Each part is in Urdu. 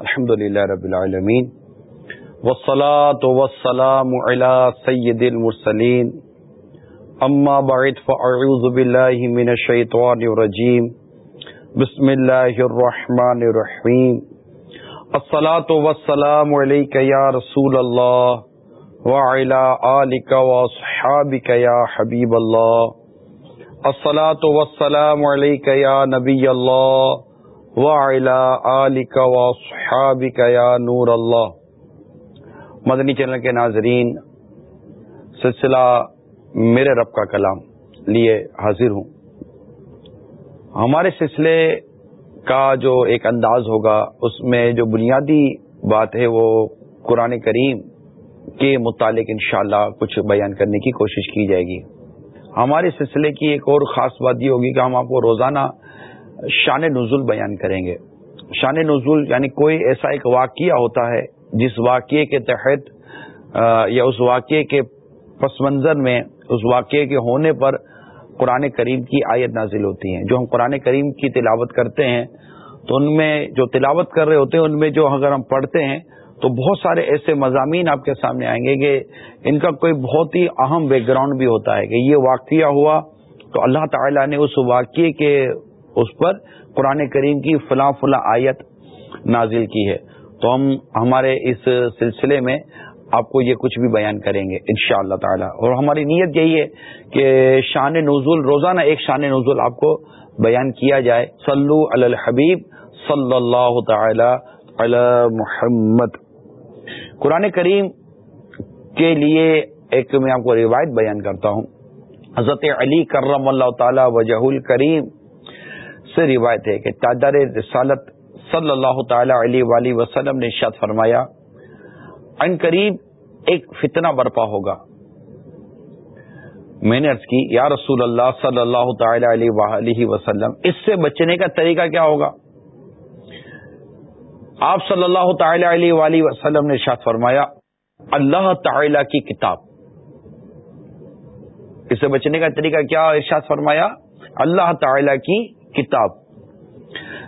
الحمد للہ رب العالمین والصلاة والسلام على سید المرسلین اما بعد فاعوذ باللہ من الشیطان الرجیم بسم اللہ الرحمن الرحیم الصلاة والسلام علیکہ یا رسول اللہ وعلى آلک واصحابک یا حبیب اللہ الصلاة والسلام علیکہ یا نبی اللہ یا نور اللہ مدنی چینل کے ناظرین، سلسلہ میرے رب کا کلام لیے حاضر ہوں۔ ہمارے سلسلے کا جو ایک انداز ہوگا، اس میں جو بنیادی بات ہے، وہ قرآن کریم کے متعلق انشاءاللہ کچھ بیان کرنے کی کوشش کی جائے گی۔ ہمارے سلسلے کی ایک اور خاص بات یہ ہوگی کہ ہم آپ کو روزانہ شان نزول بیان کریں گے۔ شان نزول یعنی کوئی ایسا ایک واقعہ ہوتا ہے جس واقعے کے تحت یا اس واقعے کے پس منظر میں، اس واقعے کے ہونے پر قرآن کریم کی آیت نازل ہوتی ہیں۔ جو ہم قرآن کریم کی تلاوت کرتے ہیں، تو ان میں جو تلاوت کر رہے ہوتے ہیں، ان میں جو اگر ہم پڑھتے ہیں، تو بہت سارے ایسے مضامین آپ کے سامنے آئیں گے کہ ان کا کوئی بہت ہی اہم بیک گراؤنڈ بھی ہوتا ہے کہ یہ واقعہ ہوا تو اللہ تعالیٰ نے اس واقعے کے اس پر قرآن کریم کی فلاں فلاں آیت نازل کی ہے۔ تو ہم ہمارے اس سلسلے میں آپ کو یہ کچھ بھی بیان کریں گے ان شاء اللہ تعالی۔ اور ہماری نیت یہی ہے کہ شان نزول، روزانہ ایک شان نزول آپ کو بیان کیا جائے۔ صلو علی الحبیب صلی اللہ تعالی علی محمد۔ قرآن کریم کے لیے ایک میں آپ کو روایت بیان کرتا ہوں۔ حضرت علی کرم اللہ تعالی وجہ الکریم۔ سے روایت ہے کہ تاجدار رسالت صلی اللہ تعالی علیہ وسلم نے شاد فرمایا، ان قریب ایک فتنہ برپا ہوگا۔ میں نے عرض کی، یا رسول اللہ صلی اللہ تعالی علیہ وسلم، اس سے بچنے کا طریقہ کیا ہوگا؟ آپ صلی اللہ تعالی علیہ وسلم نے شاد فرمایا، اللہ تعالی کی کتاب۔ اس سے بچنے کا طریقہ کیا؟ ارشاد فرمایا، اللہ تعالی کی کتاب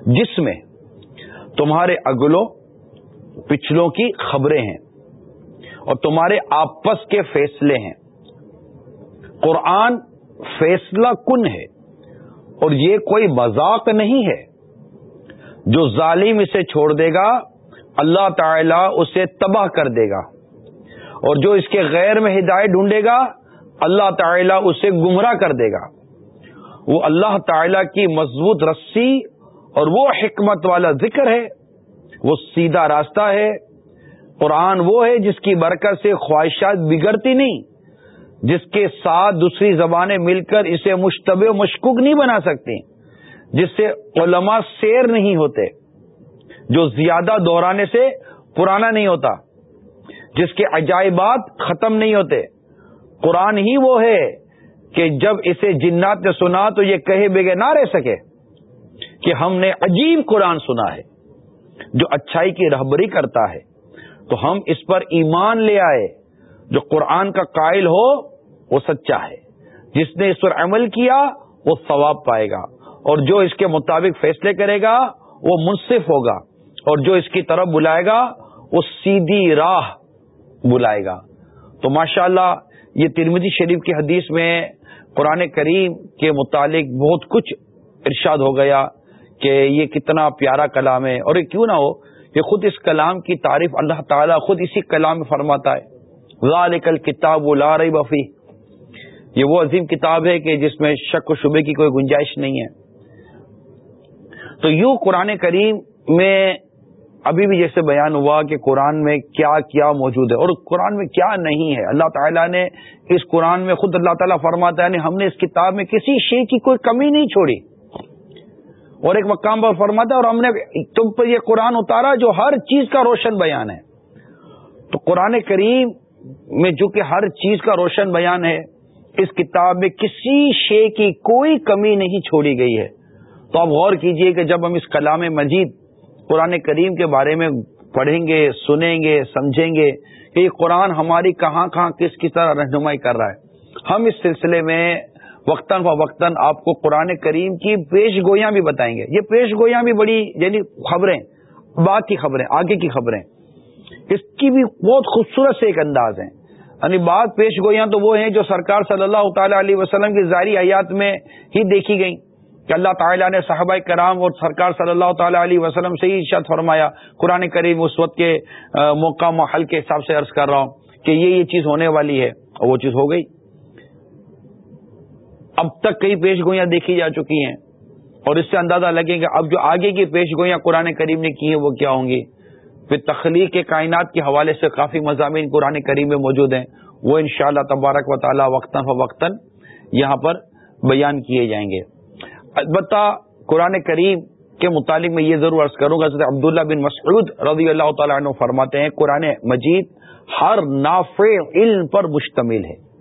جس میں تمہارے اگلوں پچھلوں کی خبریں ہیں اور تمہارے آپس کے فیصلے ہیں۔ قرآن فیصلہ کن ہے اور یہ کوئی مذاق نہیں ہے جو ظالم اسے چھوڑ دے گا، اللہ تعالی اسے تباہ کر دے گا۔ اور جو اس کے غیر میں ہدایت ڈھونڈے گا، اللہ تعالی اسے گمراہ کر دے گا۔ وہ اللہ تعالی کی مضبوط رسی اور وہ حکمت والا ذکر ہے، وہ سیدھا راستہ ہے۔ قرآن وہ ہے جس کی برکت سے خواہشات بگڑتی نہیں، جس کے ساتھ دوسری زبانیں مل کر اسے مشتبہ و مشکوک نہیں بنا سکتی، جس سے علماء سیر نہیں ہوتے، جو زیادہ دہرانے سے پرانا نہیں ہوتا، جس کے عجائبات ختم نہیں ہوتے۔ قرآن ہی وہ ہے کہ جب اسے جنات نے سنا تو یہ کہے بگے نہ رہ سکے کہ ہم نے عجیب قرآن سنا ہے، جو اچھائی کی رہبری کرتا ہے۔ تو ہم اس پر ایمان لے آئے، جو قرآن کا قائل ہو، وہ سچا ہے۔ جس نے اس پر عمل کیا، وہ ثواب پائے گا۔ اور جو اس کے مطابق فیصلے کرے گا، وہ منصف ہوگا۔ اور جو اس کی طرف بلائے گا، وہ سیدھی راہ بلائے گا۔ تو ماشاءاللہ، یہ ترمدی شریف کی حدیث میں قرآن کریم کے متعلق بہت کچھ ارشاد ہو گیا کہ یہ کتنا پیارا کلام ہے اور یہ کیوں نہ ہو کہ خود اس کلام کی تعریف اللہ تعالیٰ خود اسی کلام میں فرماتا ہے۔ ذالک الکتاب لا ریب فی یہ وہ عظیم کتاب ہے کہ جس میں شک و شبے کی کوئی گنجائش نہیں ہے۔ تو یوں قرآن کریم میں ابھی بھی جیسے بیان ہوا کہ قرآن میں کیا کیا موجود ہے اور قرآن میں کیا نہیں ہے۔ اللہ تعالیٰ نے اس قرآن میں خود اللہ تعالیٰ فرماتا ہے یعنی ہم نے اس کتاب میں کسی شے کی کوئی کمی نہیں چھوڑی۔ اور ایک مقام پر فرماتا ہے، اور ہم نے تم پر یہ قرآن اتارا جو ہر چیز کا روشن بیان ہے۔ تو قرآن کریم میں جو کہ ہر چیز کا روشن بیان ہے، اس کتاب میں کسی شے کی کوئی کمی نہیں چھوڑی گئی ہے۔ تو آپ غور کیجیے کہ جب ہم اس کلام مجید قرآن کریم کے بارے میں پڑھیں گے، سنیں گے، سمجھیں گے کہ یہ قرآن ہماری کہاں کہاں کس کی طرح رہنمائی کر رہا ہے۔ ہم اس سلسلے میں وقتاً فوقتاً آپ کو قرآن کریم کی پیش گوئیاں بھی بتائیں گے۔ یہ پیش گوئیاں بھی بڑی یعنی خبریں، بعد کی خبریں، آگے کی خبریں۔ اس کی بھی بہت خوبصورت سے ایک انداز ہے یعنی بعض پیش گوئیاں تو وہ ہیں جو سرکار صلی اللہ تعالی علیہ وسلم کی ظاہری حیات میں ہی دیکھی گئیں۔ کہ اللہ تعالیٰ نے صحابہ کرام اور سرکار صلی اللہ تعالی علیہ وسلم سے ہی ارشاد فرمایا، قرآن کریم اس وقت کے موقع محل کے حساب سے عرض کر رہا ہوں کہ یہ یہ چیز ہونے والی ہے اور وہ چیز ہو گئی۔ اب تک کئی پیش گوئیاں دیکھی جا چکی ہیں اور اس سے اندازہ لگے گا اب جو آگے کی پیش گوئیاں قرآن کریم نے کی ہیں وہ کیا ہوں گی۔ پھر تخلیق کائنات کے حوالے سے کافی مضامین قرآن کریم میں موجود ہیں۔ وہ انشاءاللہ تبارک و تعالی وقتاً فوقتاً یہاں پر بیان کیے جائیں گے۔ البتہ قرآن کریم کے متعلق میں یہ ضرور عرض کروں گا عبداللہ بن مسعود رضی اللہ تعالیٰ عنہ فرماتے ہیں، قرآن مجید ہر نافع علم پر مشتمل ہے۔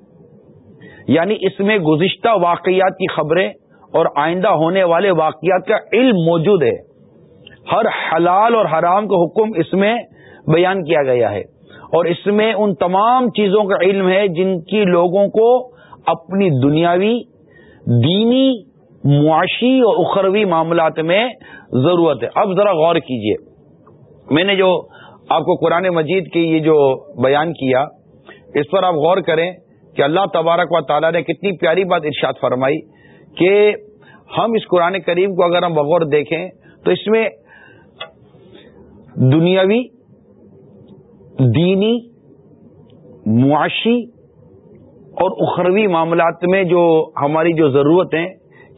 یعنی اس میں گزشتہ واقعات کی خبریں اور آئندہ ہونے والے واقعات کا علم موجود ہے۔ ہر حلال اور حرام کا حکم اس میں بیان کیا گیا ہے۔ اور اس میں ان تمام چیزوں کا علم ہے جن کی لوگوں کو اپنی دنیاوی، دینی معاشی اور اخروی معاملات میں ضرورت ہے۔ اب ذرا غور کیجیے۔ میں نے جو آپ کو قرآن مجید کی یہ جو بیان کیا، اس پر آپ غور کریں کہ اللہ تبارک و تعالیٰ نے کتنی پیاری بات ارشاد فرمائی کہ ہم اس قرآن کریم کو اگر ہم بغور دیکھیں تو اس میں دنیاوی، دینی، معاشی اور اخروی معاملات میں جو ہماری جو ضرورتیں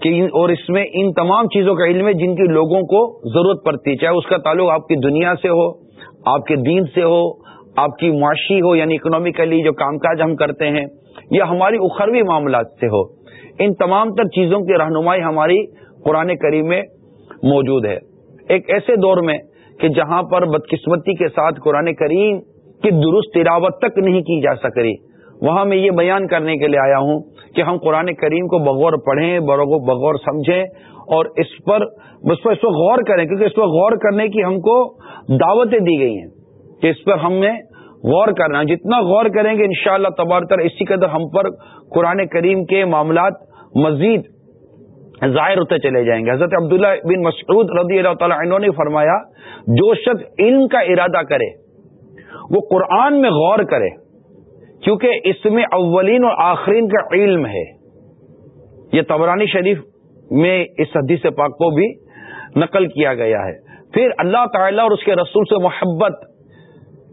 کہ اور اس میں ان تمام چیزوں کا علم ہے جن کی لوگوں کو ضرورت پڑتی ہے، چاہے اس کا تعلق آپ کی دنیا سے ہو، آپ کے دین سے ہو، آپ کی معاشی ہو یعنی اکنامیکلی جو کام کاج ہم کرتے ہیں، یا ہماری اخروی معاملات سے ہو، ان تمام تر چیزوں کی رہنمائی ہماری قرآن کریم میں موجود ہے۔ ایک ایسے دور میں کہ جہاں پر بدقسمتی کے ساتھ قرآن کریم کی درست تلاوت تک نہیں کی جا سک رہی وہاں میں یہ بیان کرنے کے لیے آیا ہوں کہ ہم قرآن کریم کو بغور پڑھیں، بغور سمجھیں اور اس پر اس پر اس پر غور کریں، کیونکہ اس پر غور کرنے کی ہم کو دعوتیں دی گئی ہیں کہ اس پر ہم نے غور کرنا جتنا غور کریں گے انشاءاللہ شاء اللہ اسی قدر ہم پر قرآن کریم کے معاملات مزید ظاہر ہوتے چلے جائیں گے۔ حضرت عبداللہ بن مسعود رضی اللہ تعالیٰ عنہ نے فرمایا، جو شخص علم کا ارادہ کرے، وہ قرآن میں غور کرے کیونکہ اس میں اولین اور آخرین کا علم ہے۔ یہ تبرانی شریف میں اس حدیث پاک کو بھی نقل کیا گیا ہے۔ پھر اللہ تعالیٰ اور اس کے رسول سے محبت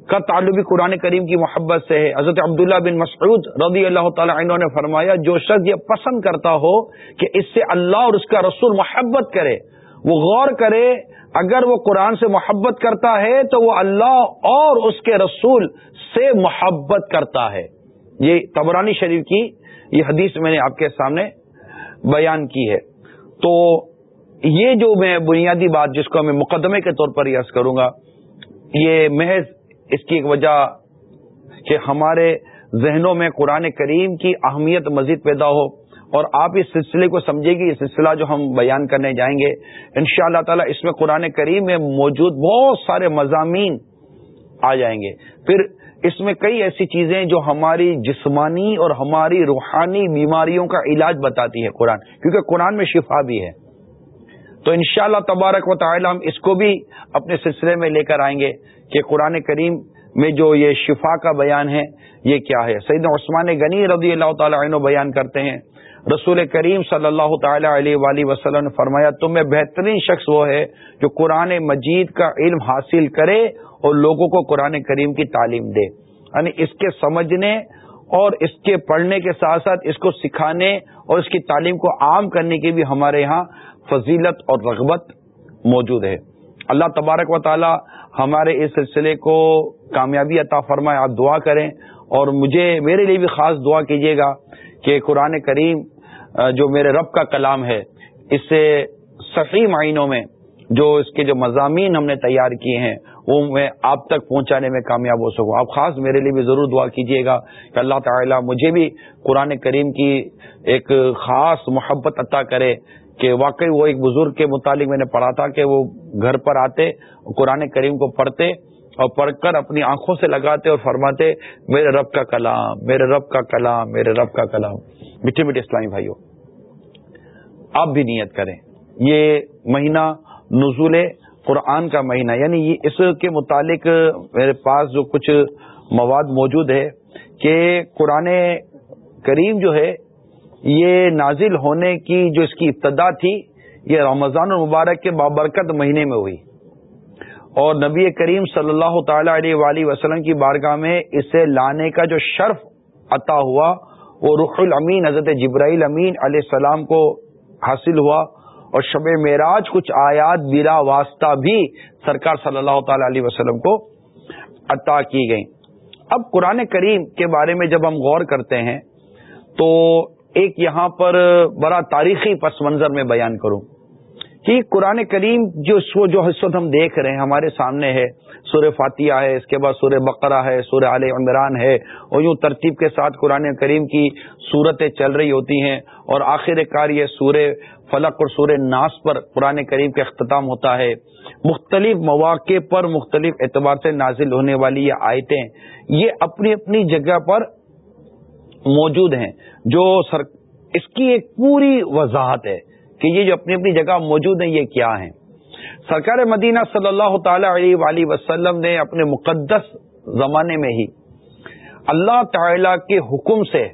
کا تعلق بھی قرآن کریم کی محبت سے ہے۔ حضرت عبداللہ بن مسعود رضی اللہ تعالی عنہ نے فرمایا، جو شخص یہ پسند کرتا ہو کہ اس سے اللہ اور اس کا رسول محبت کرے، وہ غور کرے، اگر وہ قرآن سے محبت کرتا ہے تو وہ اللہ اور اس کے رسول سے محبت کرتا ہے۔ یہ تبرانی شریف کی یہ حدیث میں نے آپ کے سامنے بیان کی ہے۔ تو یہ جو میں بنیادی بات جس کو میں مقدمے کے طور پر یس کروں گا، یہ محض اس کی ایک وجہ کہ ہمارے ذہنوں میں قرآن کریم کی اہمیت مزید پیدا ہو اور آپ اس سلسلے کو سمجھے گی یہ سلسلہ جو ہم بیان کرنے جائیں گے۔ ان شاء اللہ تعالیٰ اس میں قرآن کریم میں موجود بہت سارے مضامین آ جائیں گے۔ پھر اس میں کئی ایسی چیزیں جو ہماری جسمانی اور ہماری روحانی بیماریوں کا علاج بتاتی ہے قرآن، کیونکہ قرآن میں شفا بھی ہے۔ تو انشاءاللہ تبارک و تعالی ہم اس کو بھی اپنے سلسلے میں لے کر آئیں گے کہ قرآن کریم میں جو یہ شفا کا بیان ہے، یہ کیا ہے۔ سید عثمان غنی رضی اللہ تعالی عنہ بیان کرتے ہیں۔ رسول کریم صلی اللہ تعالی علیہ وآلہ وسلم نے فرمایا تم میں بہترین شخص وہ ہے جو قرآن مجید کا علم حاصل کرے اور لوگوں کو قرآن کریم کی تعلیم دے۔ یعنی اس کے سمجھنے اور اس کے پڑھنے کے ساتھ ساتھ اس کو سکھانے اور اس کی تعلیم کو عام کرنے کی بھی ہمارے یہاں فضیلت اور رغبت موجود ہے۔ اللہ تبارک و تعالی ہمارے اس سلسلے کو کامیابی عطا فرمائے، آپ دعا کریں اور مجھے، میرے لیے بھی خاص دعا کیجیے گا کہ قرآن کریم جو میرے رب کا کلام ہے، اس سے صحیح معنوں میں جو اس کے جو مضامین ہم نے تیار کیے ہیں، وہ میں آپ تک پہنچانے میں کامیاب ہو سکوں۔ آپ خاص میرے لیے بھی ضرور دعا کیجیے گا کہ اللہ تعالیٰ مجھے بھی قرآن کریم کی ایک خاص محبت عطا کرے کہ واقعی وہ ایک بزرگ کے متعلق میں نے پڑھا تھا کہ وہ گھر پر آتے، قرآن کریم کو پڑھتے اور پڑھ کر اپنی آنکھوں سے لگاتے اور فرماتے، میرے رب کا کلام، میرے رب کا کلام، میرے رب کا کلام۔ میٹھے میٹھے اسلامی بھائیوں، آپ بھی نیت کریں۔ یہ مہینہ نزول قرآن کا مہینہ یعنی اس کے متعلق میرے پاس جو کچھ مواد موجود ہے کہ قرآن کریم جو ہے، یہ نازل ہونے کی جو اس کی ابتدا تھی، یہ رمضان المبارک کے بابرکت مہینے میں ہوئی۔ اور نبی کریم صلی اللہ تعالی علیہ وآلہ وسلم کی بارگاہ میں اسے لانے کا جو شرف عطا ہوا، وہ رخ الامین، حضرت جبرائیل امین علیہ السلام کو حاصل ہوا۔ اور شب معراج کچھ آیات بلا واسطہ بھی سرکار صلی اللہ تعالی علیہ وسلم کو عطا کی گئی اب قرآن کریم کے بارے میں جب ہم غور کرتے ہیں، تو ایک یہاں پر بڑا تاریخی پس منظر میں بیان کروں۔ کہ قرآن کریم جو جو حصت ہم دیکھ رہے ہیں، ہمارے سامنے ہے۔ سورہ فاتحہ ہے، اس کے بعد سورہ بقرہ ہے، سورہ عال عمران ہے۔ اور یوں ترتیب کے ساتھ قرآن کریم کی صورتیں چل رہی ہوتی ہیں۔ اور آخر کار یہ سورہ فلق اور سورہ ناس پر قرآن کریم کا اختتام ہوتا ہے۔ مختلف مواقع پر مختلف اعتبار سے نازل ہونے والی یہ آیتیں یہ اپنی اپنی جگہ پر موجود ہیں۔ جو سر اس کی ایک پوری وضاحت ہے۔ کہ یہ جو اپنی اپنی جگہ موجود ہیں، یہ کیا ہیں؟ سرکار مدینہ صلی اللہ تعالی علیہ وآلہ وسلم نے اپنے مقدس زمانے میں ہی اللہ تعالی کے حکم سے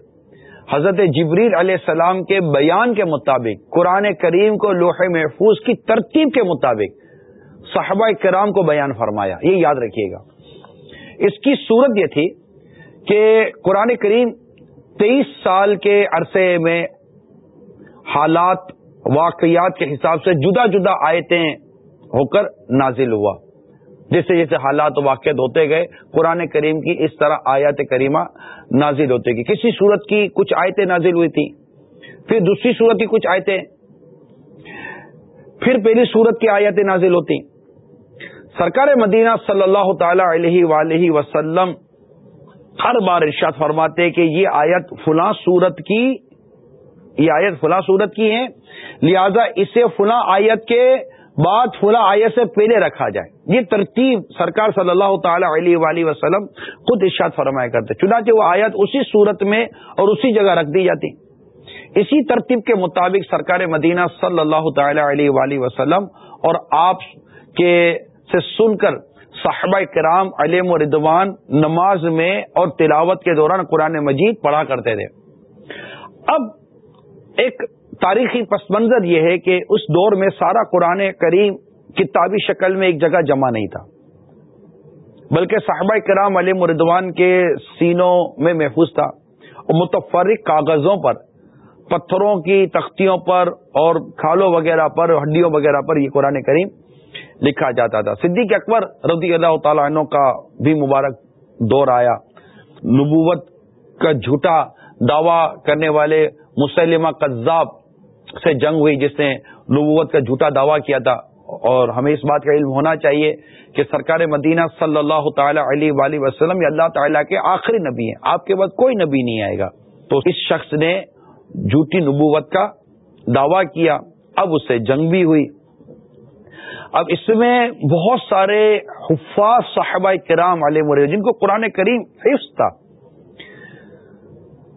حضرت جبریل علیہ السلام کے بیان کے مطابق، قرآن کریم کو لوح محفوظ کی ترتیب کے مطابق صحابہ کرام کو بیان فرمایا۔ یہ یاد رکھیے گا۔ اس کی صورت یہ تھی کہ قرآن کریم تیئیس سال کے عرصے میں حالات واقعات کے حساب سے جدا جدا آیتیں ہو کر نازل ہوا۔ جیسے جیسے حالات واقعات ہوتے گئے، قرآن کریم کی اس طرح آیات کریمہ نازل ہوتے گئی کسی صورت کی کچھ آیتیں نازل ہوئی تھی پھر دوسری صورت کی کچھ آیتیں، پھر پہلی صورت کی آیتیں نازل ہوتی سرکار مدینہ صلی اللہ تعالی علیہ وآلہ وسلم ہر بار ارشاد فرماتے کہ یہ آیت فلاں صورت کی یہ آیت فلاں صورت کی ہے۔ لہذا اسے فلاں آیت کے بعد فلاں آیت سے پہلے رکھا جائے۔ یہ ترتیب سرکار صلی اللہ تعالی علیہ وآلہ وسلم خود ارشاد فرمایا کرتے چنانچہ وہ آیت اسی صورت میں اور اسی جگہ رکھ دی جاتی۔ اسی ترتیب کے مطابق سرکار مدینہ صلی اللہ تعالی علیہ وآلہ وسلم اور آپ کے سے سن کر صحابہ کرام علیم و ردوان نماز میں اور تلاوت کے دوران قرآن مجید پڑھا کرتے تھے۔ اب ایک تاریخی پس منظر یہ ہے کہ اس دور میں سارا قرآن کریم کتابی شکل میں ایک جگہ جمع نہیں تھا۔ بلکہ صحابہ کرام علی مردوان کے سینوں میں محفوظ تھا۔ اور متفرق کاغذوں پر، پتھروں کی تختیوں پر اور کھالوں وغیرہ پر، ہڈیوں وغیرہ پر یہ قرآن کریم لکھا جاتا تھا۔ صدیق اکبر رضی اللہ تعالیٰ عنہ کا بھی مبارک دور آیا۔ نبوت کا جھوٹا دعوی کرنے والے مسلمہ قذاب سے جنگ ہوئی جس نے نبوت کا جھوٹا دعویٰ کیا تھا اور ہمیں اس بات کا علم ہونا چاہیے کہ سرکار مدینہ صلی اللہ تعالی علیہ وآلہ وسلم یا اللہ تعالیٰ کے آخری نبی ہیں۔ آپ کے بعد کوئی نبی نہیں آئے گا۔ تو اس شخص نے جھوٹی نبوت کا دعویٰ کیا۔ اب اس سے جنگ بھی ہوئی۔ اب اس میں بہت سارے حفاظ صاحبہ کرام علیہ مرے جن کو قرآن کریم حفظ تھا،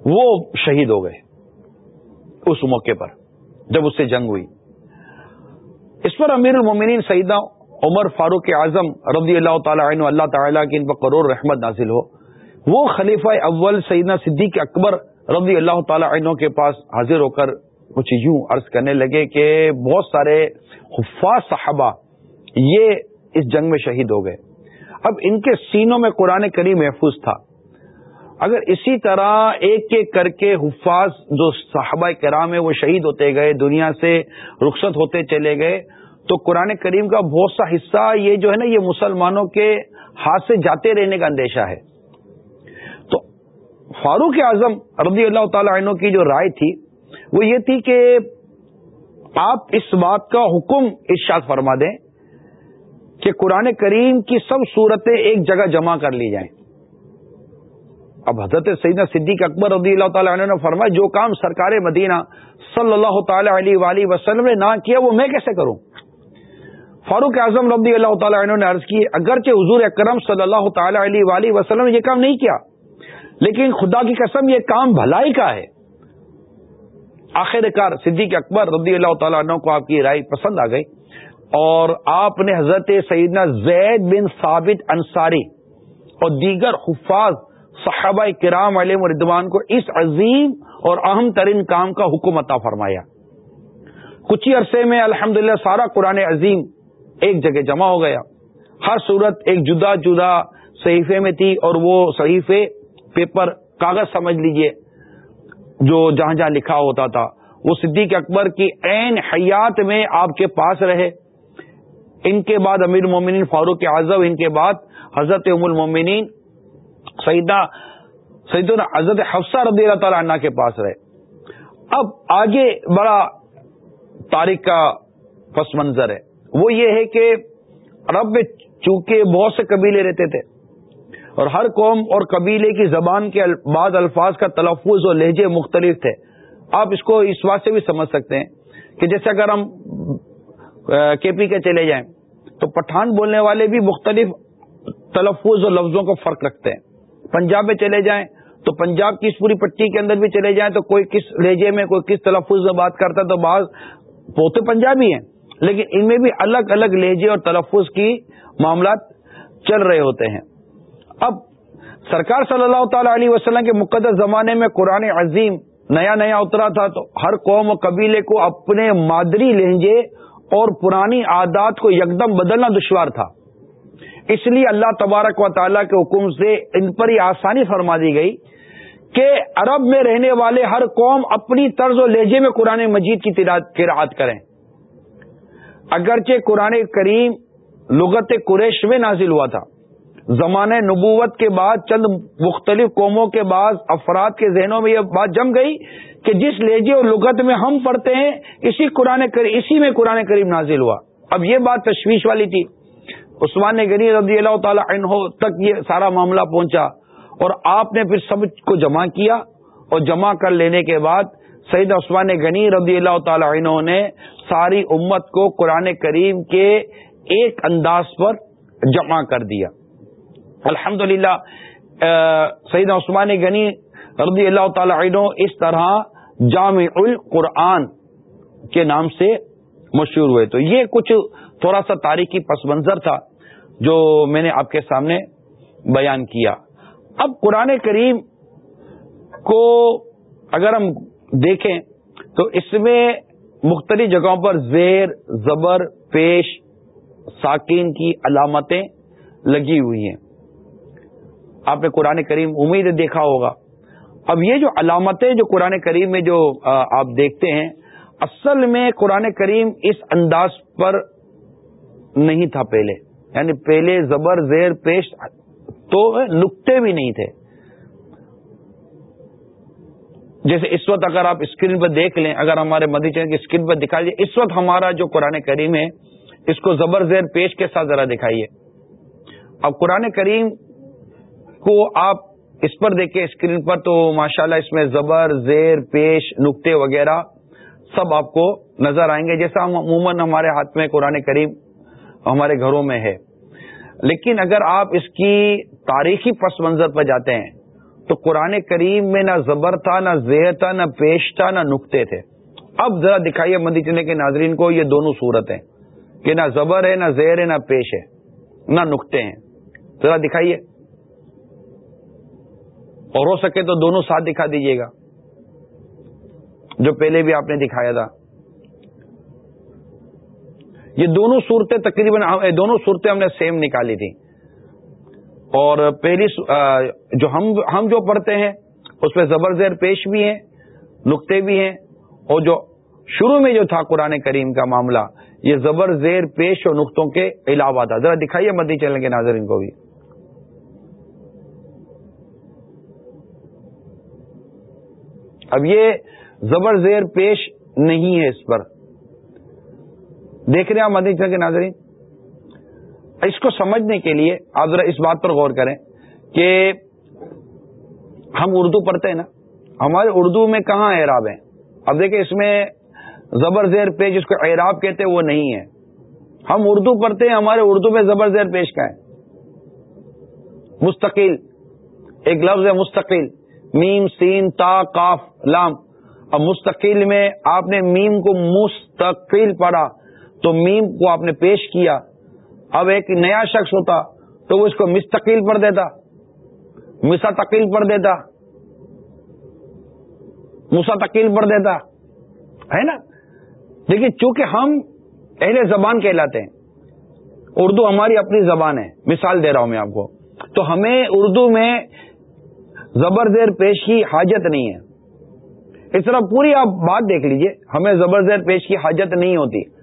وہ شہید ہو گئے۔ اس موقع پر، جب اس سے جنگ ہوئی۔ اس پر امیر المومنین سیدہ عمر فاروق اعظم رضی اللہ تعالیٰ عنہ، اللہ تعالیٰ کی ان پر قرور رحمت نازل ہو، وہ خلیفہ اول سیدنا صدیق اکبر رضی اللہ تعالیٰ عنہ کے پاس حاضر ہو کر کچھ یوں عرض کرنے لگے کہ بہت سارے حفاظ صحابہ یہ اس جنگ میں شہید ہو گئے۔ اب ان کے سینوں میں قرآن کریم محفوظ تھا۔ اگر اسی طرح ایک ایک کر کے حفاظ جو صحابہ کرام ہیں وہ شہید ہوتے گئے، دنیا سے رخصت ہوتے چلے گئے، تو قرآن کریم کا بہت سا حصہ یہ جو ہے نا، یہ مسلمانوں کے ہاتھ سے جاتے رہنے کا اندیشہ ہے۔ تو فاروق اعظم رضی اللہ تعالی عنہ کی جو رائے تھی، وہ یہ تھی کہ آپ اس بات کا حکم ارشاد فرما دیں کہ قرآن کریم کی سب صورتیں ایک جگہ جمع کر لی جائیں۔ اب حضرت سیدنا صدیق اکبر رضی اللہ تعالی عنہ نے فرمایا، جو کام سرکار مدینہ صلی اللہ تعالی علیہ وآلہ وسلم نے نہ کیا، وہ میں کیسے کروں؟ فاروق اعظم رضی اللہ تعالی عنہ نے عرض کی، اگرچہ حضور اکرم صلی اللہ تعالی علیہ وآلہ وسلم نے یہ کام نہیں کیا، لیکن خدا کی قسم یہ کام بھلائی کا ہے۔ آخر کار صدیق اکبر رضی اللہ تعالیٰ عنہ کو آپ کی رائے پسند آ گئی اور آپ نے حضرت سیدنا زید بن ثابت انصاری اور دیگر حفاظ صحابہ کرام علیہ مردوان کو اس عظیم اور اہم ترین کام کا حکم عطا فرمایا۔ کچھ ہی عرصے میں الحمد سارا قرآن عظیم ایک جگہ جمع ہو گیا۔ ہر صورت ایک جدا جدا صحیفے میں تھی اور وہ صحیفے پیپر، کاغذ سمجھ لیجیے، جو جہاں جہاں لکھا ہوتا تھا۔ وہ صدیق اکبر کی عین حیات میں آپ کے پاس رہے۔ ان کے بعد امیر المومنین فاروق اعظم، ان کے بعد حضرت ام المومنین سیدہ سعید حضرت حفصہ رضی اللہ تعالی عنہ کے پاس رہے۔ اب آگے بڑا تاریخ کا پس منظر ہے۔ وہ یہ ہے کہ عرب میں چونکہ بہت سے قبیلے رہتے تھے اور ہر قوم اور قبیلے کی زبان کے بعض الفاظ کا تلفظ اور لہجے مختلف تھے۔ آپ اس کو اس بات سے بھی سمجھ سکتے ہیں کہ جیسے اگر ہم کے پی کے چلے جائیں تو پٹھان بولنے والے بھی مختلف تلفظ اور لفظوں کو فرق رکھتے ہیں۔ پنجاب میں چلے جائیں، تو پنجاب کی اس پوری پٹی کے اندر بھی چلے جائیں، تو کوئی کس لہجے میں، کوئی کس تلفظ میں بات کرتا ہے، تو بعض وہ تو پنجابی ہیں۔ لیکن ان میں بھی الگ الگ لہجے اور تلفظ کی معاملات چل رہے ہوتے ہیں۔ اب سرکار صلی اللہ تعالی علیہ وسلم کے مقدس زمانے میں قرآن عظیم نیا نیا اترا تھا، تو ہر قوم و قبیلے کو اپنے مادری لہجے اور پرانی عادات کو یکدم بدلنا دشوار تھا۔ اس لیے اللہ تبارک و تعالیٰ کے حکم سے ان پر یہ آسانی فرما دی گئی کہ عرب میں رہنے والے ہر قوم اپنی طرز و لہجے میں قرآن مجید کی قرآت کریں۔ اگرچہ قرآن کریم لغت قریش میں نازل ہوا تھا۔ زمانہ نبوت کے بعد چند مختلف قوموں کے بعد افراد کے ذہنوں میں یہ بات جم گئی کہ جس لہجے اور لغت میں ہم پڑھتے ہیں، اسی قرآن اسی میں قرآن کریم نازل ہوا۔ اب یہ بات تشویش والی تھی۔ عثمان غنی رضی اللہ تعالی عنہ تک یہ سارا معاملہ پہنچا اور آپ نے پھر سب کو جمع کیا اور جمع کر لینے کے بعد سعید عثمان غنی رضی اللہ تعالی عنہ نے ساری امت کو قرآن کریم کے ایک انداز پر جمع کر دیا۔ الحمد للہ سعید عثمان غنی رضی اللہ تعالی عنہ اس طرح جامع القرآن کے نام سے مشہور ہوئے۔ تو یہ کچھ تھوڑا سا تاریخی پس منظر تھا۔ جو میں نے آپ کے سامنے بیان کیا۔ اب قرآن کریم کو اگر ہم دیکھیں تو اس میں مختلف جگہوں پر زیر، زبر، پیش، ساکین کی علامتیں لگی ہوئی ہیں۔ آپ نے قرآن کریم امید دیکھا ہوگا۔ اب یہ جو علامتیں جو قرآن کریم میں جو آپ دیکھتے ہیں، اصل میں قرآن کریم اس انداز پر نہیں تھا پہلے۔ یعنی پہلے زبر زیر پیش تو نقطے بھی نہیں تھے۔ جیسے اس وقت اگر آپ اسکرین پر دیکھ لیں، اگر ہمارے مدی چینل کی اسکرین پر دکھائیے اس وقت ہمارا جو قرآن کریم ہے، اس کو زبر زیر پیش کے ساتھ ذرا دکھائیے۔ اب قرآن کریم کو آپ اس پر دیکھیں، اسکرین پر تو ماشاءاللہ اس میں زبر زیر پیش نقطے وغیرہ سب آپ کو نظر آئیں گے۔ جیسا عموماً ہمارے ہاتھ میں قرآن کریم ہمارے گھروں میں ہے۔ لیکن اگر آپ اس کی تاریخی پس منظر پر جاتے ہیں، تو قرآن کریم میں نہ زبر تھا، نہ زیر تھا، نہ پیش تھا، نہ نقطے تھے۔ اب ذرا دکھائیے مدی چنے کے ناظرین کو، یہ دونوں صورت ہیں کہ نہ زبر ہے، نہ زیر ہے، نہ پیش ہے، نہ نقطے ہیں۔ ذرا دکھائیے۔ اور ہو سکے تو دونوں ساتھ دکھا دیجیے گا۔ جو پہلے بھی آپ نے دکھایا تھا۔ یہ دونوں صورتیں تقریباً دونوں صورتیں ہم نے سیم نکالی تھی اور پہلی جو ہم ہم جو پڑھتے ہیں، اس پہ زبر زیر پیش بھی ہیں، نقطے بھی ہیں، اور جو شروع میں جو تھا قرآن کریم کا معاملہ، یہ زبر زیر پیش اور نقطوں کے علاوہ تھا۔ ذرا دکھائیے مدی چینل کے ناظرین کو بھی۔ اب یہ زبر زیر پیش نہیں ہے اس پر۔ دیکھ رہے ہیں مدنی چل کے ناظرین؟ اس کو سمجھنے کے لیے آپ ذرا اس بات پر غور کریں کہ ہم اردو پڑھتے ہیں نا، ہمارے اردو میں کہاں اعراب ہیں؟ اب دیکھیں اس میں زبر زیر پیش جس کو اعراب کہتے ہیں وہ نہیں ہے۔ ہم اردو پڑھتے ہیں، ہمارے اردو میں زبر زیر پیش کا ہے۔ مستقل، ایک لفظ ہے مستقل، میم، سین، تا کاف لام۔ اب مستقل میں آپ نے میم کو مستقل پڑھا۔ تو میم کو آپ نے پیش کیا۔ اب ایک نیا شخص ہوتا تو وہ اس کو مستقل پڑھ دیتا۔ مسا تقیل پڑھ دیتا۔ مسا تقیل پڑھ دیتا۔ ہے نا؟ لیکن چونکہ ہم اہل زبان کہلاتے ہیں، اردو ہماری اپنی زبان ہے۔ مثال دے رہا ہوں میں آپ کو۔ تو ہمیں اردو میں زبر زیر پیش کی حاجت نہیں ہے۔ اس طرح پوری آپ بات دیکھ لیجیے، ہمیں زبر زیر پیش کی حاجت نہیں ہوتی۔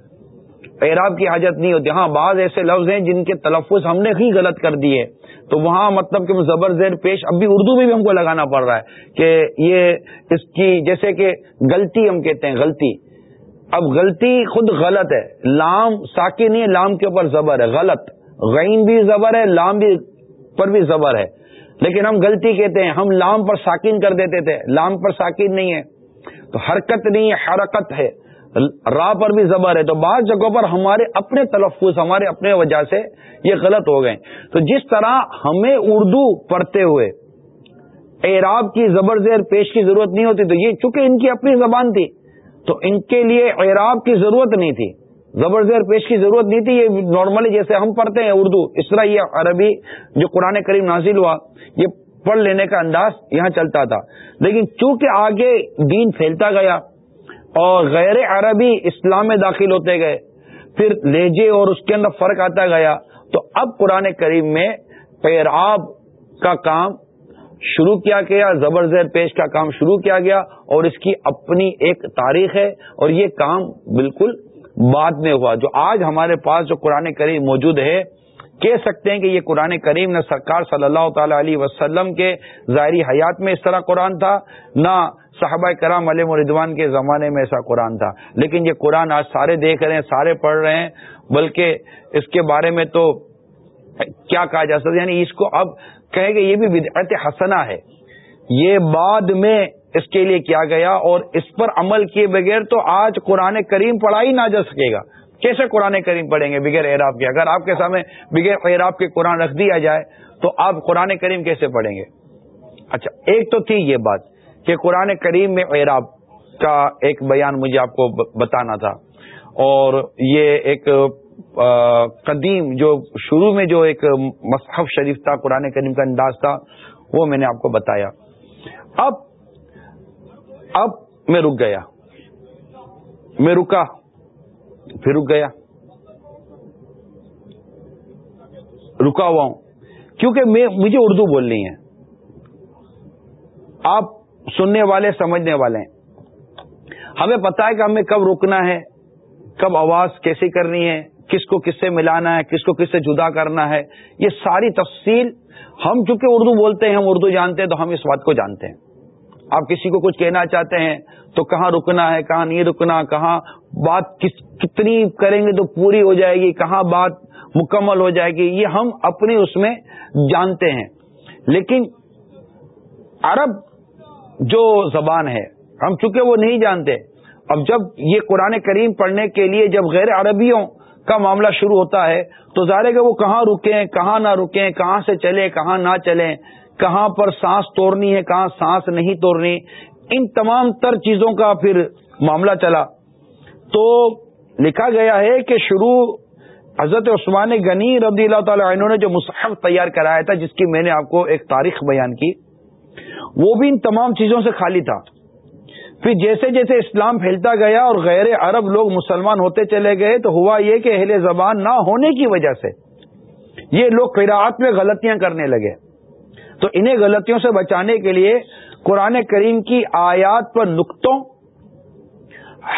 اعراب کی حاجت نہیں ہوتی۔ ہاں بعض ایسے لفظ ہیں جن کے تلفظ ہم نے ہی غلط کر دیے۔ تو وہاں مطلب کہ زبر زیر پیش، اب بھی اردو میں بھی ہم کو لگانا پڑ رہا ہے کہ یہ اس کی جیسے کہ غلطی ہم کہتے ہیں، غلطی۔ اب غلطی خود غلط ہے۔ لام ساکی نہیں ہے، لام کے اوپر زبر ہے، غلط۔ غین بھی زبر ہے، لام بھی پر بھی زبر ہے۔ لیکن ہم غلطی کہتے ہیں، ہم لام پر ساکین کر دیتے تھے۔ لام پر ساکین نہیں ہے۔ تو حرکت نہیں ہے، حرکت ہے۔ راہ پر بھی زبر ہے تو بعض جگہوں پر ہمارے اپنے تلفظ، ہمارے اپنے وجہ سے یہ غلط ہو گئے۔ تو جس طرح ہمیں اردو پڑھتے ہوئے اعراب کی زبر زیر پیش کی ضرورت نہیں ہوتی، تو یہ چونکہ ان کی اپنی زبان تھی، تو ان کے لیے اعراب کی ضرورت نہیں تھی۔ زبر زیر پیش کی ضرورت نہیں تھی، یہ نارملی جیسے ہم پڑھتے ہیں اردو، اس طرح یہ عربی جو قرآن کریم نازل ہوا، یہ پڑھ لینے کا انداز یہاں چلتا تھا۔ لیکن چونکہ آگے دین پھیلتا گیا اور غیر عربی اسلام میں داخل ہوتے گئے۔ پھر لیجے اور اس کے اندر فرق آتا گیا۔ تو اب قرآن کریم میں پیراب کا کام شروع کیا گیا، زبر زیر پیش کا کام شروع کیا گیا اور اس کی اپنی ایک تاریخ ہے۔ اور یہ کام بالکل بعد میں ہوا۔ جو آج ہمارے پاس جو قرآن کریم موجود ہے، کہہ سکتے ہیں کہ یہ قرآن کریم نہ سرکار صلی اللہ تعالی علیہ وسلم کے ظاہری حیات میں اس طرح قرآن تھا، نہ صحابہ کرام علیہ مردوان کے زمانے میں ایسا قرآن تھا۔ لیکن یہ قرآن آج سارے دیکھ رہے ہیں، سارے پڑھ رہے ہیں، بلکہ اس کے بارے میں تو کیا کہا جا سکتا یعنی اس کو اب کہیں گے یہ بھی بدعت حسنا ہے۔ یہ بعد میں اس کے لیے کیا گیا اور اس پر عمل کیے بغیر تو آج قرآن کریم پڑھا ہی نہ جا سکے گا۔ کیسے قرآن کریم پڑھیں گے بغیر اعراب کے؟ اگر آپ کے سامنے بغیر اعراب کے قرآن رکھ دیا جائے تو آپ قرآن کریم کیسے پڑھیں گے؟ اچھا ایک تو تھی یہ بات۔ کہ قرآن کریم میں اعراب کا ایک بیان مجھے آپ کو بتانا تھا۔ اور یہ ایک قدیم جو شروع میں جو ایک مصحف شریف تھا، قرآن کریم کا انداز تھا، وہ میں نے آپ کو بتایا۔ اب اب میں رک گیا۔ میں رکا، پھر رک گیا۔ رکا ہوا ہوں۔ کیونکہ میں، مجھے اردو بولنی ہے۔ آپ سننے والے، سمجھنے والے ہیں۔ ہمیں پتا ہے کہ ہمیں کب رکنا ہے، کب آواز کیسی کرنی ہے، کس کو کس سے ملانا ہے، کس کو کس سے جدا کرنا ہے۔ یہ ساری تفصیل ہم چونکہ اردو بولتے ہیں، ہم اردو جانتے ہیں، تو ہم اس بات کو جانتے ہیں۔ آپ کسی کو کچھ کہنا چاہتے ہیں تو کہاں رکنا ہے، کہاں نہیں رکنا، کہاں بات کتنی کریں گے تو پوری ہو جائے گی، کہاں بات مکمل ہو جائے گی، یہ ہم اپنی اس میں جانتے ہیں۔ لیکن عرب جو زبان ہے، ہم چونکہ وہ نہیں جانتے، اب جب یہ قرآن کریم پڑھنے کے لیے جب غیر عربیوں کا معاملہ شروع ہوتا ہے، تو ظاہر ہے کہ وہ کہاں رکیں، کہاں نہ رکیں، کہاں سے چلے کہاں نہ چلیں، کہاں پر سانس توڑنی ہے، کہاں سانس نہیں توڑنی، ان تمام تر چیزوں کا پھر معاملہ چلا۔ تو لکھا گیا ہے کہ شروع حضرت عثمان غنی رضی اللہ تعالی عنہ نے جو مصحف تیار کرایا تھا، جس کی میں نے آپ کو ایک تاریخ بیان کی وہ بھی ان تمام چیزوں سے خالی تھا۔ پھر جیسے جیسے اسلام پھیلتا گیا اور غیر عرب لوگ مسلمان ہوتے چلے گئے، تو ہوا یہ کہ اہل زبان نہ ہونے کی وجہ سے یہ لوگ قراعت میں غلطیاں کرنے لگے۔ تو انہیں غلطیوں سے بچانے کے لیے قرآن کریم کی آیات پر نقطوں،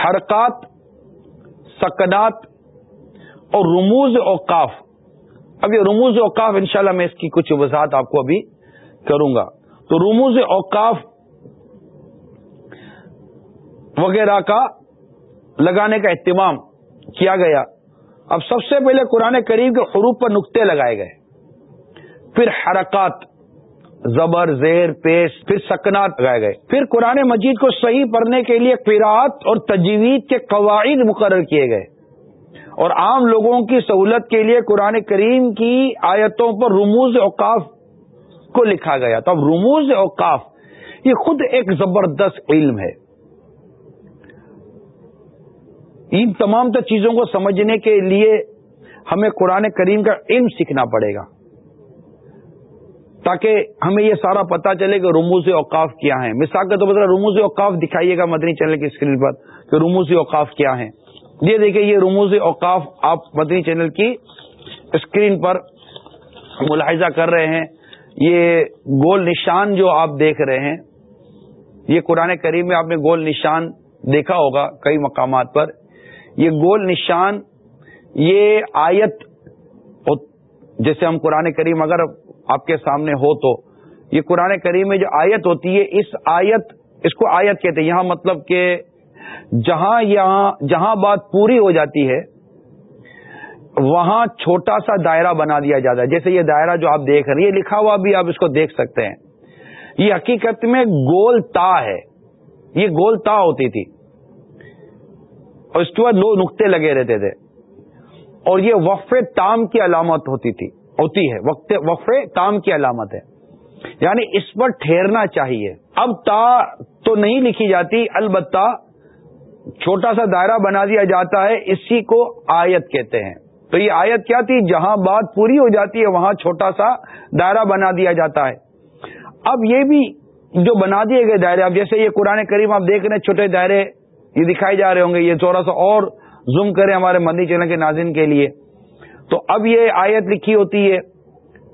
حرکات، سکنات اور رموز اوقاف۔ اب یہ رموز اوقاف انشاءاللہ میں اس کی کچھ وضاحت آپ کو ابھی کروں گا۔ تو رموز اوقاف وغیرہ کا لگانے کا اہتمام کیا گیا۔ اب سب سے پہلے قرآن کریم کے حروف پر نقطے لگائے گئے۔ پھر حرکات، زبر، زیر، پیش، پھر سکنات لگائے گئے۔ پھر قرآن مجید کو صحیح پڑھنے کے لیے قرآت اور تجوید کے قواعد مقرر کیے گئے۔ اور عام لوگوں کی سہولت کے لیے قرآن کریم کی آیتوں پر رموز اوقاف کو لکھا گیا تو اب رموز اوقاف یہ خود ایک زبردست علم ہے۔ ان تمام تر چیزوں کو سمجھنے کے لیے ہمیں قرآن کریم کا علم سیکھنا پڑے گا۔ تاکہ ہمیں یہ سارا پتا چلے کہ رموز اوقاف کیا ہیں۔ مثال کا تو بتا رموز اوقاف دکھائیے گا مدنی چینل کی اسکرین پر کہ رموز اوقاف کیا ہیں۔ یہ دیکھیں، یہ رموز اوقاف آپ مدنی چینل کی اسکرین پر ملاحظہ کر رہے ہیں۔ یہ گول نشان جو آپ دیکھ رہے ہیں، یہ قرآن کریم میں آپ نے گول نشان دیکھا ہوگا کئی مقامات پر۔ یہ گول نشان، یہ آیت، جیسے ہم قرآن کریم اگر آپ کے سامنے ہو تو، یہ قرآن کریم میں جو آیت ہوتی ہے، اس آیت، اس کو آیت کہتے ہیں۔ یہاں مطلب کہ جہاں یہاں، جہاں بات پوری ہو جاتی ہے وہاں چھوٹا سا دائرہ بنا دیا جاتا ہے۔ جیسے یہ دائرہ جو آپ دیکھ رہے ہیں، یہ لکھا ہوا بھی آپ اس کو دیکھ سکتے ہیں۔ یہ حقیقت میں گول تا ہے۔ یہ گول تا ہوتی تھی۔ اور اس کے بعد دو نقطے لگے رہتے تھے۔ اور یہ وقف تام کی علامت ہوتی تھی۔ ہوتی ہے۔ وقف تام کی علامت ہے۔ یعنی اس پر ٹھہرنا چاہیے۔ اب تا تو نہیں لکھی جاتی، البتہ چھوٹا سا دائرہ بنا دیا جاتا ہے۔ اسی کو آیت کہتے ہیں۔ تو یہ آیت کیا تھی؟ جہاں بات پوری ہو جاتی ہے، وہاں چھوٹا سا دائرہ بنا دیا جاتا ہے۔ اب یہ بھی جو بنا دیے گئے دائرے، اب جیسے یہ قرآن کریم آپ دیکھ رہے ہیں، چھوٹے دائرے یہ دکھائے جا رہے ہوں گے۔ یہ تھوڑا سا اور زوم کریں ہمارے مندی چینل کے ناظرین کے لیے۔ تو اب یہ آیت لکھی ہوتی ہے،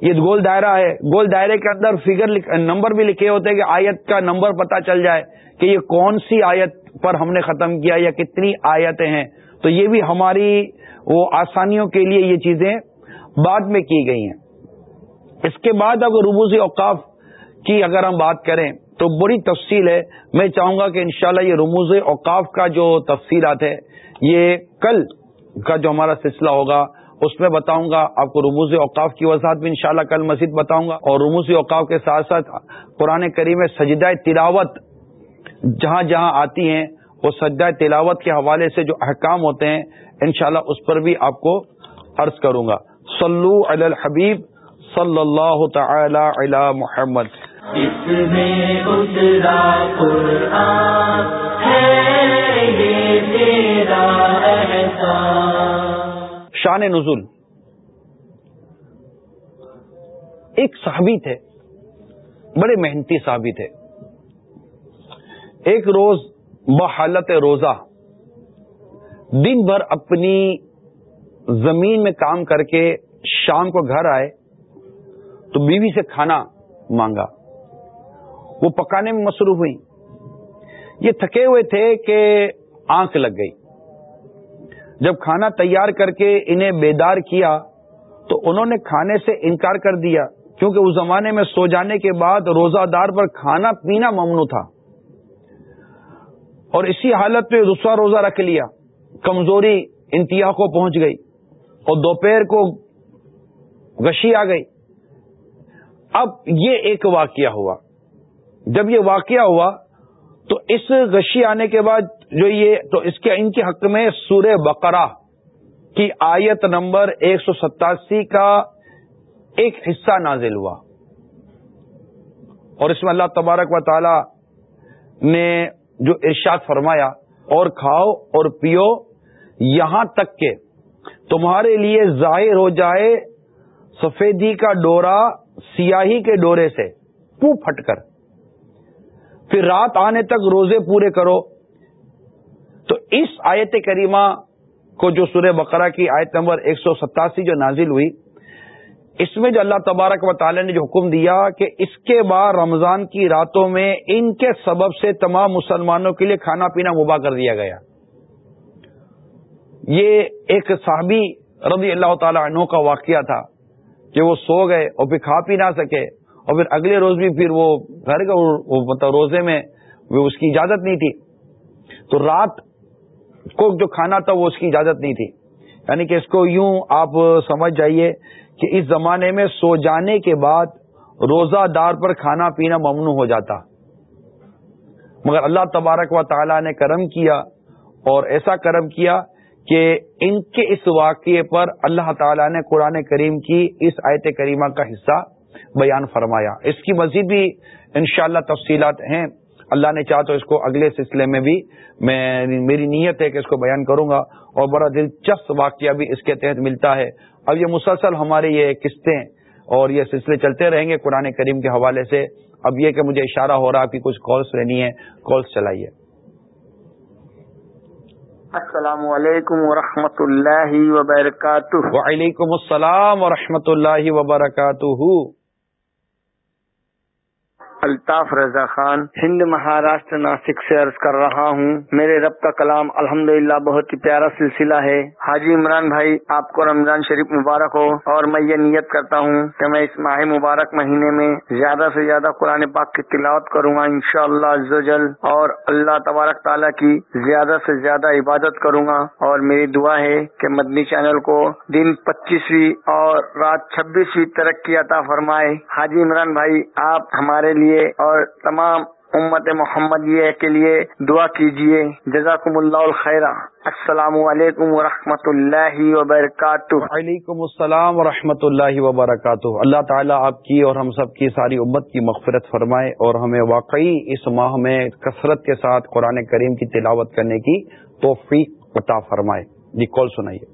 یہ گول دائرہ ہے۔ گول دائرے کے اندر فگر نمبر بھی لکھے ہوتے ہیں کہ آیت کا نمبر پتا چل جائے کہ یہ کون سی آیت پر ہم نے ختم کیا یا کتنی آیتیں ہیں۔ تو یہ بھی ہماری وہ آسانیوں کے لیے یہ چیزیں بعد میں کی گئی ہیں۔ اس کے بعد اگر ربوز اوقاف کی اگر ہم بات کریں تو بڑی تفصیل ہے۔ میں چاہوں گا کہ انشاءاللہ یہ رموز اوقاف کا جو تفصیلات ہے یہ کل کا جو ہمارا سلسلہ ہوگا، اس میں بتاؤں گا۔ آپ کو رموز اوقاف کی وضاحت بھی انشاءاللہ کل مزید بتاؤں گا۔ اور رموز اوقاف کے ساتھ ساتھ قرآن کریم سجدہ تلاوت جہاں جہاں آتی ہیں، وہ سجدہ تلاوت کے حوالے سے جو احکام ہوتے ہیں انشاءاللہ اس پر بھی آپ کو عرض کروں گا۔ صلو علی الحبیب صلی اللہ تعالی علی محمد۔ شان نزول۔ ایک صحابی تھے بڑے محنتی صحابی تھے۔ ایک روز بحالت روزہ دن بھر اپنی زمین میں کام کر کے شام کو گھر آئے تو بیوی سے کھانا مانگا۔ وہ پکانے میں مصروف ہوئی یہ تھکے ہوئے تھے کہ آنکھ لگ گئی۔ جب کھانا تیار کر کے انہیں بیدار کیا تو انہوں نے کھانے سے انکار کر دیا، کیونکہ اس زمانے میں سو جانے کے بعد روزہ دار پر کھانا پینا ممنوع تھا۔ اور اسی حالت میں رسوا روزہ رکھ لیا۔ کمزوری انتہا کو پہنچ گئی اور دوپہر کو غشی آ گئی۔ اب یہ ایک واقعہ ہوا۔ جب یہ واقعہ ہوا تو اس غشی آنے کے بعد جو یہ تو اس کے ان کے حق میں سورہ بقرہ کی آیت نمبر ایک سو ستاسی کا ایک حصہ نازل ہوا۔ اور اس میں اللہ تبارک و تعالی نے جو ارشاد فرمایا اور کھاؤ اور پیو یہاں تک کہ تمہارے لیے ظاہر ہو جائے سفیدی کا ڈورا سیاہی کے ڈورے سے پو پھٹ کر۔ پھر رات آنے تک روزے پورے کرو۔ تو اس آیت کریمہ کو جو سورہ بقرہ کی آیت نمبر ایک سو ستاسی جو نازل ہوئی اس میں جو اللہ تبارک و تعالی نے جو حکم دیا کہ اس کے بعد رمضان کی راتوں میں ان کے سبب سے تمام مسلمانوں کے لیے کھانا پینا مباح کر دیا گیا۔ یہ ایک صحابی رضی اللہ تعالی عنہ کا واقعہ تھا کہ وہ سو گئے اور پھر کھا پی نہ سکے اور پھر اگلے روز بھی پھر وہ گھر کا مطلب روزے میں اس کی اجازت نہیں تھی۔ تو رات کو جو کھانا تھا وہ اس کی اجازت نہیں تھی۔ یعنی کہ اس کو یوں آپ سمجھ جائیے کہ اس زمانے میں سو جانے کے بعد روزہ دار پر کھانا پینا ممنوع ہو جاتا۔ مگر اللہ تبارک و تعالی نے کرم کیا اور ایسا کرم کیا کہ ان کے اس واقعے پر اللہ تعالی نے قرآن کریم کی اس آیت کریمہ کا حصہ بیان فرمایا۔ اس کی مزید بھی انشاءاللہ تفصیلات ہیں۔ اللہ نے چاہ تو اس کو اگلے سلسلے میں بھی میں میری نیت ہے کہ اس کو بیان کروں گا اور بڑا دلچسپ واقعہ بھی اس کے تحت ملتا ہے۔ اب یہ مسلسل ہمارے یہ قسطیں اور یہ سلسلے چلتے رہیں گے قرآن کریم کے حوالے سے۔ اب یہ کہ مجھے اشارہ ہو رہا کہ کچھ کالس لینی ہے کالس چلائیے۔ السلام علیکم ورحمۃ اللہ وبرکاتہ۔ وعلیکم السلام ورحمۃ اللہ وبرکاتہ۔ الطاف رضا خان، ہند مہاراشٹر ناسک سے عرض کر رہا ہوں، میرے رب کا کلام الحمد بہت ہی پیارا سلسلہ ہے۔ حاجی عمران بھائی، آپ کو رمضان شریف مبارک ہو۔ اور میں یہ نیت کرتا ہوں کہ میں اس ماہ مبارک مہینے میں زیادہ سے زیادہ قرآن پاک کی تلاوت کروں گا ان شاء اللہ اور اللہ تبارک تعالیٰ کی زیادہ سے زیادہ عبادت کروں گا۔ اور میری دعا ہے کہ مدنی چینل کو دن پچیسویں اور رات چھبیسویں ترقی عطا فرمائے۔ حاجی عمران بھائی، آپ ہمارے لیے اور تمام امت محمد کے لیے دعا کیجیے جزاکم اللہ الخیر السلام علیکم و اللہ وبرکاتہ. وعلیکم السلام و اللہ وبرکاتہ. اللہ تعالیٰ آپ کی اور ہم سب کی ساری امت کی مغفرت فرمائے اور ہمیں واقعی اس ماہ میں کثرت کے ساتھ قرآن کریم کی تلاوت کرنے کی توفیق عطا فرمائے. جی کال سنائیے۔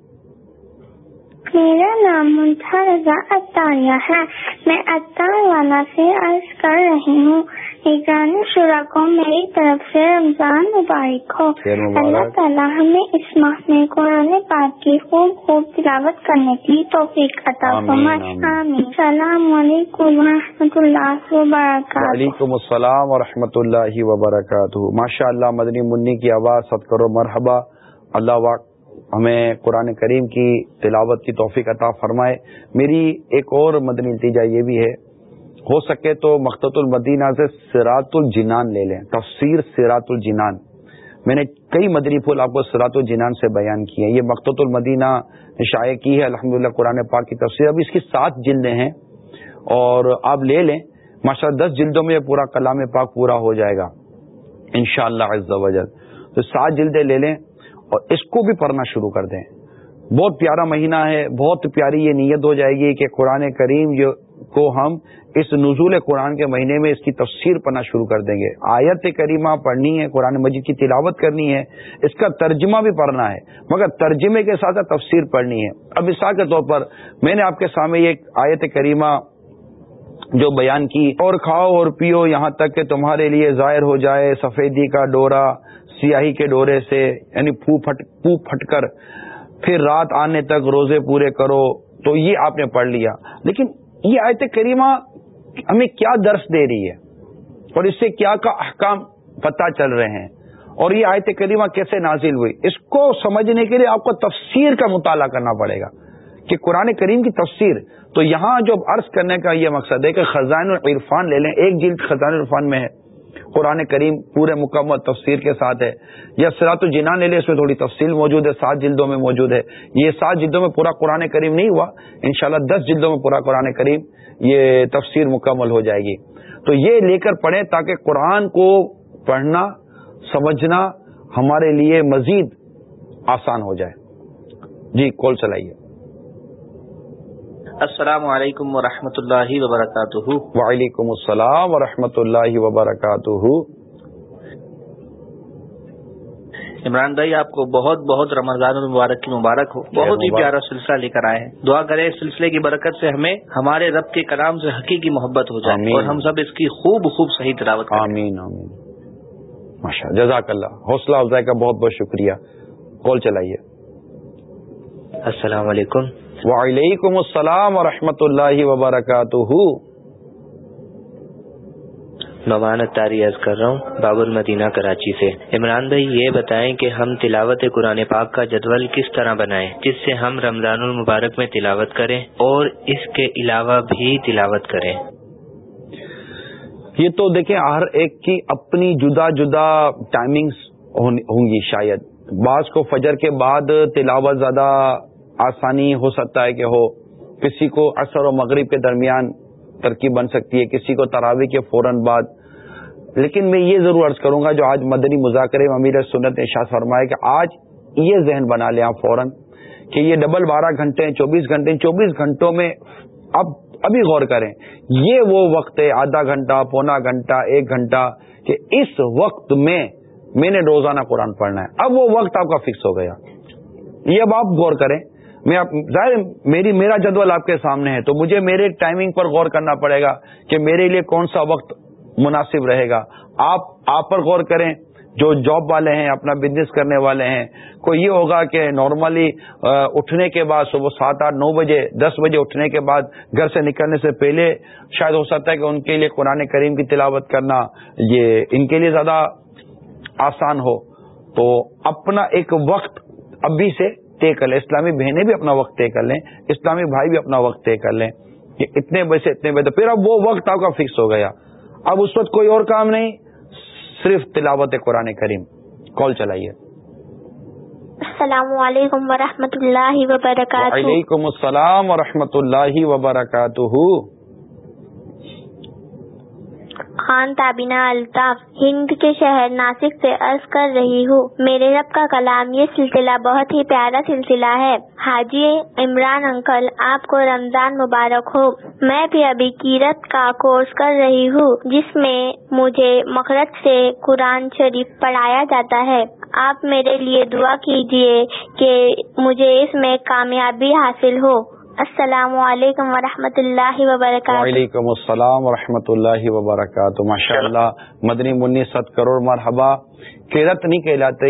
میرا نام منتھا رضا اطاریہ ہے۔ میں اطار والا سے عرض کر رہی ہوں۔ نگران شرا کو میری طرف سے رمضان مبارک ہو۔ اللہ تعالیٰ ہمیں اس ماہ میں قرآن پاک کی خوب خوب تلاوت کرنے کی توفیق عطا فرمائے۔ آمین۔ السلام علیکم و رحمۃ اللہ وبرکاتہ۔ وعلیکم السلام و رحمۃ اللہ وبرکاتہ۔ ماشاء اللہ مدنی منی کی آواز ست کرو مرحبا۔ اللہ واقع ہمیں قرآن کریم کی تلاوت کی توفیق عطا فرمائے۔ میری ایک اور مدنی نتیجہ یہ بھی ہے، ہو سکے تو مختص المدینہ سے سراط الجنان لے لیں، تفسیر سراط الجنان۔ میں نے کئی مدنی پھول آپ کو سراط الجنان سے بیان کیے ہیں۔ یہ مختص المدینہ شائع کی ہے الحمد للہ قرآن پاک کی تفسیر۔ اب اس کی سات جلدیں ہیں اور آپ لے لیں۔ ماشاء اللہ دس جلدوں میں یہ پورا کلام پاک پورا ہو جائے گا ان شاء اللہ تو سات جلدیں لے لیں۔ اور اس کو بھی پڑھنا شروع کر دیں۔ بہت پیارا مہینہ ہے، بہت پیاری یہ نیت ہو جائے گی کہ قرآن کریم جو کو ہم اس نزول قرآن کے مہینے میں اس کی تفسیر پڑھنا شروع کر دیں گے۔ آیت کریمہ پڑھنی ہے، قرآن مجید کی تلاوت کرنی ہے، اس کا ترجمہ بھی پڑھنا ہے۔ مگر ترجمے کے ساتھ تفسیر پڑھنی ہے۔ اب مثال کے طور پر میں نے آپ کے سامنے ایک آیت کریمہ جو بیان کی، اور کھاؤ اور پیو یہاں تک کہ تمہارے لیے ظاہر ہو جائے، سفیدی کا ڈورا سیاہی کے ڈورے سے یعنی پھو پھٹ پھو پھٹ کر پھر رات آنے تک روزے پورے کرو، تو یہ آپ نے پڑھ لیا۔ لیکن یہ آیت کریمہ ہمیں کیا درس دے رہی ہے؟ اور اس سے کیا کا احکام پتہ چل رہے ہیں؟ اور یہ آیت کریمہ کیسے نازل ہوئی؟ اس کو سمجھنے کے لیے آپ کو تفسیر کا مطالعہ کرنا پڑے گا کہ قرآن کریم کی تفسیر۔ تو یہاں جو عرض کرنے کا یہ مقصد ہے کہ خزان العرفان لے لیں۔ ایک جلد خزان العرفان میں ہے۔ قرآن کریم پورے مکمل تفسیر کے ساتھ ہے۔ یا سرات الجنان لے لے، اس میں تھوڑی تفصیل موجود ہے، سات جلدوں میں موجود ہے۔ یہ سات جلدوں میں پورا قرآن کریم نہیں ہوا، انشاءاللہ دس جلدوں میں پورا قرآن کریم یہ تفسیر مکمل ہو جائے گی۔ تو یہ لے کر پڑھیں تاکہ قرآن کو پڑھنا، سمجھنا ہمارے لیے مزید آسان ہو جائے۔ جی کال چلائیے۔ السلام علیکم ورحمۃ اللہ وبرکاتہ۔ وعلیکم السلام ورحمۃ اللہ وبرکاتہ۔ عمران بھائی آپ کو بہت بہت رمضان المبارک کی مبارک ہو۔ بہت ہی پیارا سلسلہ لے کر آئے ہیں۔ دعا کرے اس سلسلے کی برکت سے ہمیں ہمارے رب کے کلام سے حقیقی محبت ہو جائے اور ہم سب اس کی خوب خوب صحیح تلاوت آمین آمین۔ ماشاء جزاک اللہ۔ حوصلہ افزائی کا بہت بہت شکریہ۔ کال چلائیے۔ السلام علیکم۔ وعلیکم السلام ورحمۃ اللہ وبرکاتہ. نعمان تاری عرض کر رہا ہوں باب المدینہ کراچی سے۔ عمران بھائی یہ بتائیں کہ ہم تلاوت قرآن پاک کا جدول کس طرح بنائیں جس سے ہم رمضان المبارک میں تلاوت کریں اور اس کے علاوہ بھی تلاوت کریں۔ یہ تو دیکھیں ہر ایک کی اپنی جدا جدا ٹائمنگز ہوں گی شاید۔ بعض کو فجر کے بعد تلاوت زیادہ آسانی ہو سکتا ہے کہ ہو۔ کسی کو اثر و مغرب کے درمیان ترکیب بن سکتی ہے، کسی کو تراوی کے فوراً بعد۔ لیکن میں یہ ضرور عرض کروں گا، جو آج مدنی مذاکرے میں امیر سنت نے شاہ فرمایا کہ آج یہ ذہن بنا لیں آپ فوراً کہ یہ ڈبل بارہ گھنٹے چوبیس گھنٹے چوبیس گھنٹوں میں اب، ابھی غور کریں۔ یہ وہ وقت ہے، آدھا گھنٹہ، پونا گھنٹہ، ایک گھنٹہ، کہ اس وقت میں میں نے روزانہ قرآن پڑھنا ہے۔ اب وہ وقت آپ کا فکس ہو گیا۔ یہ اب آپ غور کریں۔ میں ظاہر میری میرا جدول آپ کے سامنے ہے، تو مجھے میرے ٹائمنگ پر غور کرنا پڑے گا کہ میرے لیے کون سا وقت مناسب رہے گا۔ آپ آپ پر غور کریں، جو جاب والے ہیں، اپنا بزنس کرنے والے ہیں۔ کو یہ ہوگا کہ نارملی اٹھنے کے بعد صبح سات آٹھ نو بجے، دس بجے اٹھنے کے بعد گھر سے نکلنے سے پہلے شاید ہو سکتا ہے کہ ان کے لیے قرآن کریم کی تلاوت کرنا یہ ان کے لیے زیادہ آسان ہو۔ تو اپنا ایک وقت ابھی سے طے کر لیں۔ اسلامی بہنیں بھی اپنا وقت طے کر لیں۔ اسلامی بھائی بھی اپنا وقت طے کر لیں۔ کہ اتنے بجے سے اتنے بجے پھر اب وہ وقت آپ کا فکس ہو گیا۔ اب اس وقت کوئی اور کام نہیں۔ صرف تلاوت قرآن کریم۔ کال چلائیے۔ السلام علیکم ورحمۃ اللہ وبرکاتہ۔ وعلیکم السلام ورحمۃ اللہ وبرکاتہ۔ خان تابینہ الطاف ہند کے شہر ناسک سے عرض کر رہی ہوں، میرے رب کا کلام یہ سلسلہ بہت ہی پیارا سلسلہ ہے۔ حاجی عمران انکل، آپ کو رمضان مبارک ہو۔ میں بھی ابھی کیرت کا کورس کر رہی ہوں، جس میں مجھے مخرت سے قرآن شریف پڑھایا جاتا ہے۔ آپ میرے لیے دعا کیجیے کہ مجھے اس میں کامیابی حاصل ہو۔ السلام علیکم ورحمۃ اللہ وبرکاتہ۔ وعلیکم السلام و اللہ وبرکاتہ۔ ماشاء اللہ مدنی منی ست کروڑ مرحبا۔ کیرت نہیں کہلاتے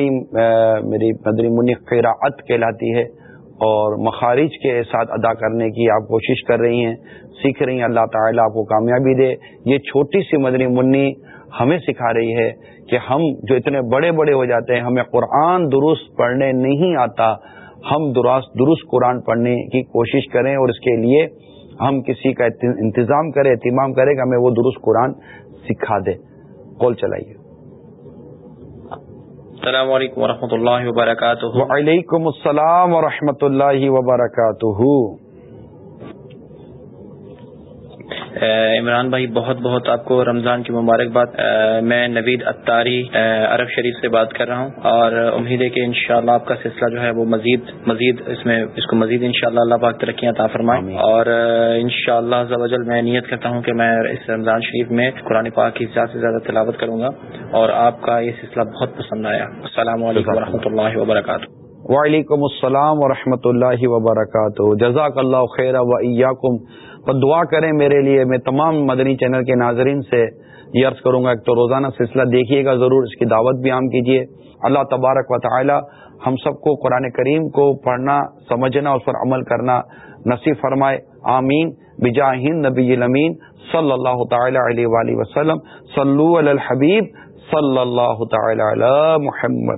میری مدنی منی قیراعت کہلاتی ہے۔ اور مخارج کے ساتھ ادا کرنے کی آپ کوشش کر رہی ہیں، سیکھ رہی ہیں۔ اللہ تعالیٰ آپ کو کامیابی دے۔ یہ چھوٹی سی مدنی منی ہمیں سکھا رہی ہے کہ ہم جو اتنے بڑے بڑے ہو جاتے ہیں، ہمیں قرآن درست پڑھنے نہیں آتا۔ ہم درست درست قرآن پڑھنے کی کوشش کریں اور اس کے لیے ہم کسی کا انتظام کریں اہتمام کریں کہ ہمیں وہ درست قرآن سکھا دے۔ کال چلائیے۔ السلام علیکم و اللہ وبرکاتہ۔ وعلیکم السلام و اللہ وبرکاتہ۔ عمران بھائی بہت بہت آپ کو رمضان کی مبارکباد میں نوید اتاری عرب شریف سے بات کر رہا ہوں اور امید ہے کہ انشاءاللہ آپ کا سلسلہ جو ہے وہ مزید مزید اس میں اس کو مزید انشاءاللہ اللہ پاک ترقیاں عطا فرمائیں اور انشاءاللہ شاء اللہ میں نیت کرتا ہوں کہ میں اس رمضان شریف میں قرآن پاک کی زیادہ سے زیادہ تلاوت کروں گا اور آپ کا یہ سلسلہ بہت پسند آیا۔ السلام علیکم و اللہ وبرکاتہ۔ وعلیکم السلام ورحمۃ اللہ وبرکاتہ۔ جزاک اللہ خیر و اور دعا کریں میرے لیے، میں تمام مدنی چینل کے ناظرین سے یہ عرض کروں گا، ایک تو روزانہ سلسلہ دیکھیے گا ضرور، اس کی دعوت بھی عام کیجیے۔ اللہ تبارک و تعالی ہم سب کو قرآن کریم کو پڑھنا، سمجھنا، اس پر عمل کرنا نصیب فرمائے۔ آمین۔ بجاہین نبی المین صلی اللہ تعالی علیہ وآلہ وسلم۔ صلو علی الحبیب صلی اللہ تعالی علی محمد۔